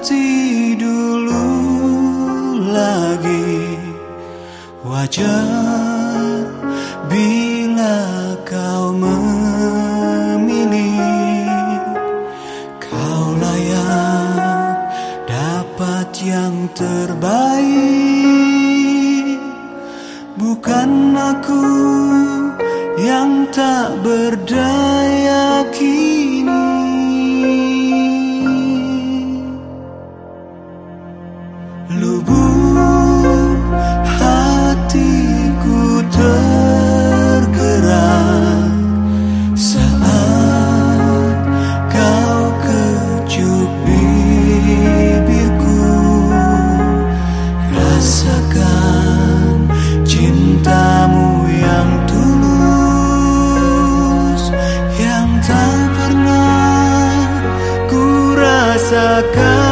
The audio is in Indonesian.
seperti dulu lagi. Wajar bila kau memilih Kau layak dapat yang terbaik. Bukan aku yang tak berdaya kini rasakan